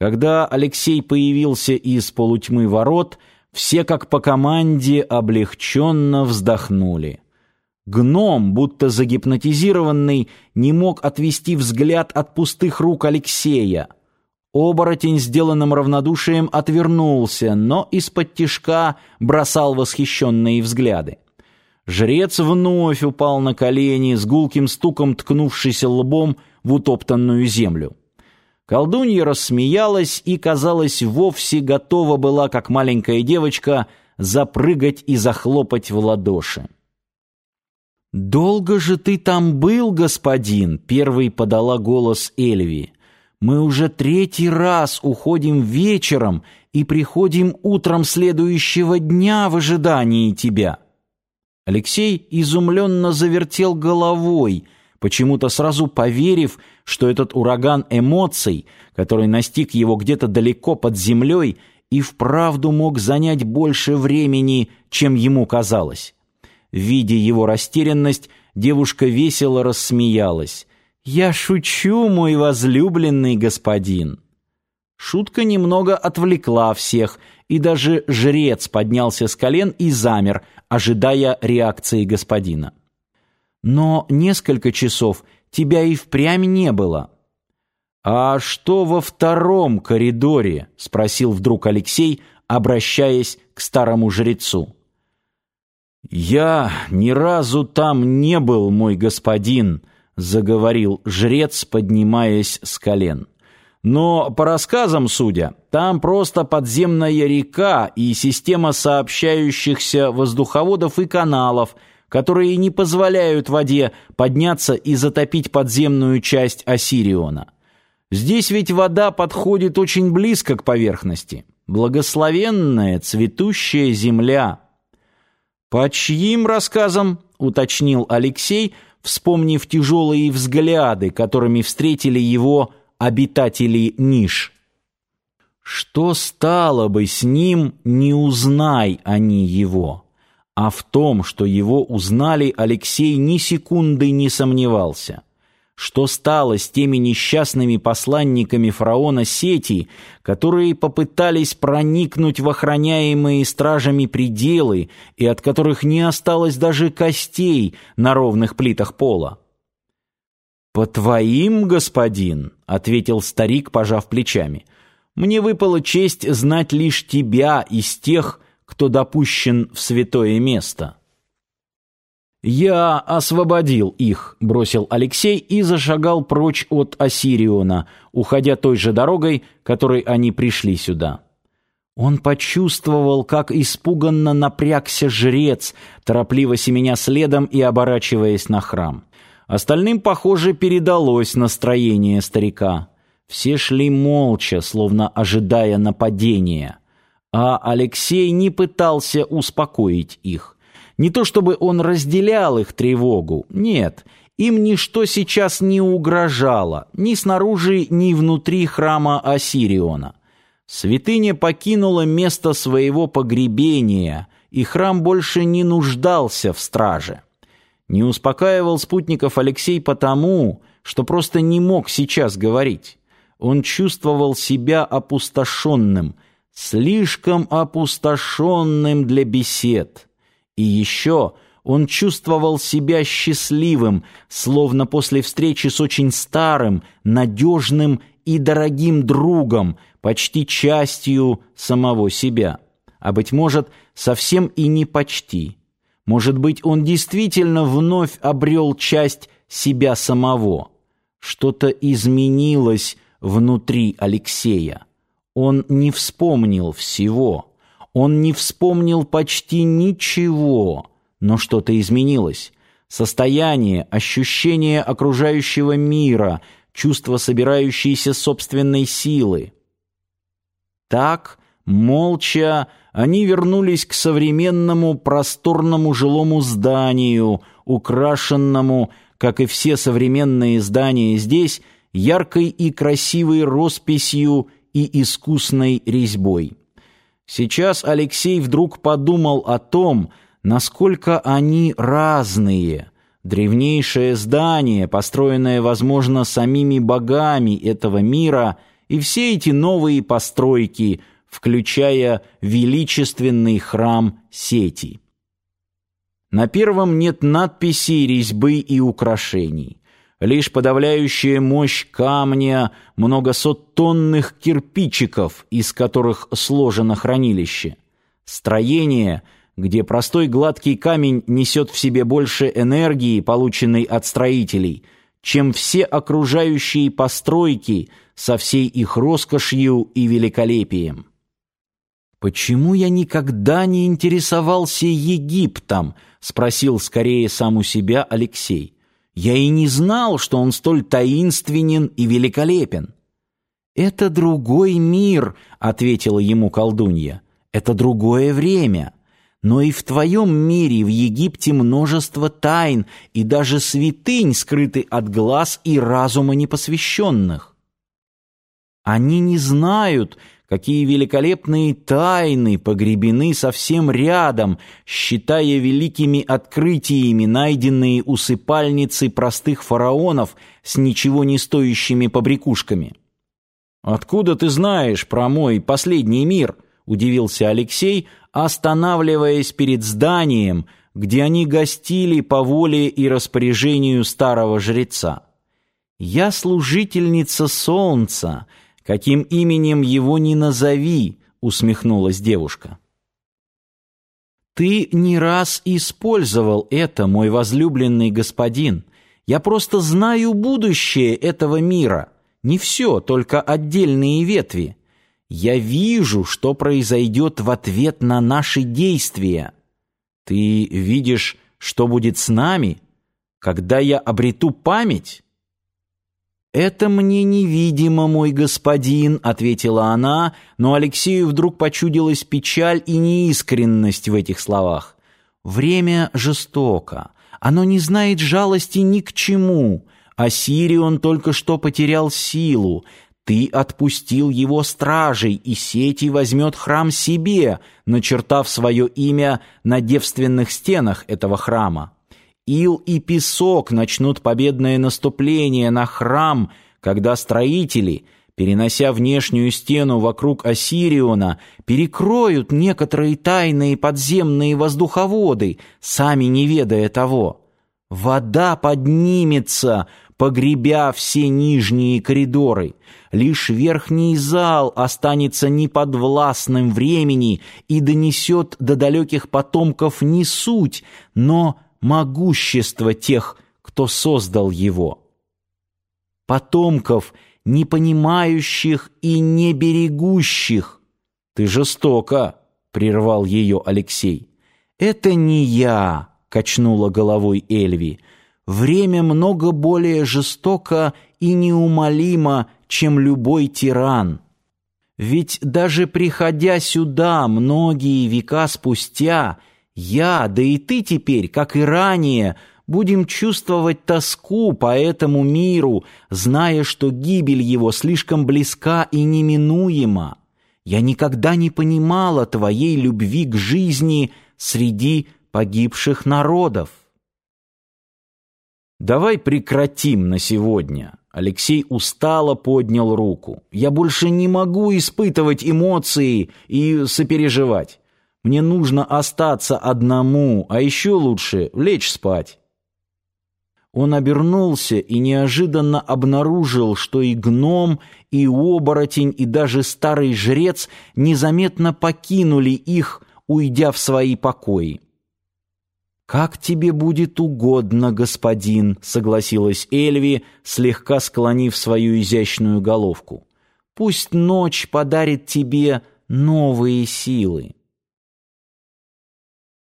Когда Алексей появился из полутьмы ворот, все как по команде облегченно вздохнули. Гном, будто загипнотизированный, не мог отвести взгляд от пустых рук Алексея. Оборотень, сделанным равнодушием, отвернулся, но из-под тишка бросал восхищенные взгляды. Жрец вновь упал на колени, с гулким стуком ткнувшийся лбом в утоптанную землю. Колдунья рассмеялась и, казалось, вовсе готова была, как маленькая девочка, запрыгать и захлопать в ладоши. «Долго же ты там был, господин?» — первый подала голос Эльви. «Мы уже третий раз уходим вечером и приходим утром следующего дня в ожидании тебя». Алексей изумленно завертел головой, почему-то сразу поверив, что этот ураган эмоций, который настиг его где-то далеко под землей, и вправду мог занять больше времени, чем ему казалось. Видя его растерянность, девушка весело рассмеялась. «Я шучу, мой возлюбленный господин». Шутка немного отвлекла всех, и даже жрец поднялся с колен и замер, ожидая реакции господина. Но несколько часов тебя и впрямь не было. А что во втором коридоре? спросил вдруг Алексей, обращаясь к старому жрецу. Я ни разу там не был, мой господин, заговорил жрец, поднимаясь с колен. Но по рассказам судя, там просто подземная река и система сообщающихся воздуховодов и каналов – которые не позволяют воде подняться и затопить подземную часть Осириона. Здесь ведь вода подходит очень близко к поверхности. Благословенная цветущая земля. По чьим рассказам, уточнил Алексей, вспомнив тяжелые взгляды, которыми встретили его обитатели ниш. Что стало бы с ним, не узнай они его? А в том, что его узнали, Алексей ни секунды не сомневался. Что стало с теми несчастными посланниками фараона Сети, которые попытались проникнуть в охраняемые стражами пределы и от которых не осталось даже костей на ровных плитах пола? «По твоим, господин», — ответил старик, пожав плечами, — «мне выпала честь знать лишь тебя из тех, кто допущен в святое место. «Я освободил их», — бросил Алексей и зашагал прочь от Ассириона, уходя той же дорогой, которой они пришли сюда. Он почувствовал, как испуганно напрягся жрец, торопливо семеня следом и оборачиваясь на храм. Остальным, похоже, передалось настроение старика. Все шли молча, словно ожидая нападения а Алексей не пытался успокоить их. Не то чтобы он разделял их тревогу, нет, им ничто сейчас не угрожало, ни снаружи, ни внутри храма Осириона. Святыня покинула место своего погребения, и храм больше не нуждался в страже. Не успокаивал спутников Алексей потому, что просто не мог сейчас говорить. Он чувствовал себя опустошенным, слишком опустошенным для бесед. И еще он чувствовал себя счастливым, словно после встречи с очень старым, надежным и дорогим другом, почти частью самого себя. А, быть может, совсем и не почти. Может быть, он действительно вновь обрел часть себя самого. Что-то изменилось внутри Алексея. Он не вспомнил всего. Он не вспомнил почти ничего, но что-то изменилось. Состояние, ощущение окружающего мира, чувство собирающейся собственной силы. Так, молча, они вернулись к современному просторному жилому зданию, украшенному, как и все современные здания здесь, яркой и красивой росписью и искусной резьбой. Сейчас Алексей вдруг подумал о том, насколько они разные. Древнейшее здание, построенное, возможно, самими богами этого мира, и все эти новые постройки, включая величественный храм Сети. На первом нет надписей, резьбы и украшений. Лишь подавляющая мощь камня, многосоттонных кирпичиков, из которых сложено хранилище. Строение, где простой гладкий камень несет в себе больше энергии, полученной от строителей, чем все окружающие постройки со всей их роскошью и великолепием. «Почему я никогда не интересовался Египтом?» — спросил скорее сам у себя Алексей. «Я и не знал, что он столь таинственен и великолепен». «Это другой мир», — ответила ему колдунья. «Это другое время. Но и в твоем мире, в Египте, множество тайн и даже святынь скрыты от глаз и разума непосвященных. Они не знают, какие великолепные тайны погребены совсем рядом, считая великими открытиями найденные усыпальницы простых фараонов с ничего не стоящими побрякушками. «Откуда ты знаешь про мой последний мир?» — удивился Алексей, останавливаясь перед зданием, где они гостили по воле и распоряжению старого жреца. «Я служительница солнца», Каким именем его ни назови, усмехнулась девушка. Ты не раз использовал это, мой возлюбленный господин. Я просто знаю будущее этого мира. Не все, только отдельные ветви. Я вижу, что произойдет в ответ на наши действия. Ты видишь, что будет с нами, когда я обрету память? «Это мне невидимо, мой господин», — ответила она, но Алексею вдруг почудилась печаль и неискренность в этих словах. «Время жестоко. Оно не знает жалости ни к чему. А Сирион только что потерял силу. Ты отпустил его стражей, и Сети возьмет храм себе, начертав свое имя на девственных стенах этого храма. Ил и песок начнут победное наступление на храм, когда строители, перенося внешнюю стену вокруг Осириона, перекроют некоторые тайные подземные воздуховоды, сами не ведая того. Вода поднимется, погребя все нижние коридоры. Лишь верхний зал останется неподвластным времени и донесет до далеких потомков не суть, но могущество тех, кто создал его. Потомков, не понимающих и не берегущих. Ты жестоко, прервал ее Алексей. Это не я, качнула головой Эльви. Время много более жестоко и неумолимо, чем любой тиран. Ведь даже приходя сюда многие века спустя, я, да и ты теперь, как и ранее, будем чувствовать тоску по этому миру, зная, что гибель его слишком близка и неминуема. Я никогда не понимала твоей любви к жизни среди погибших народов. Давай прекратим на сегодня. Алексей устало поднял руку. Я больше не могу испытывать эмоции и сопереживать. Мне нужно остаться одному, а еще лучше лечь спать. Он обернулся и неожиданно обнаружил, что и гном, и оборотень, и даже старый жрец незаметно покинули их, уйдя в свои покои. «Как тебе будет угодно, господин», — согласилась Эльви, слегка склонив свою изящную головку. «Пусть ночь подарит тебе новые силы».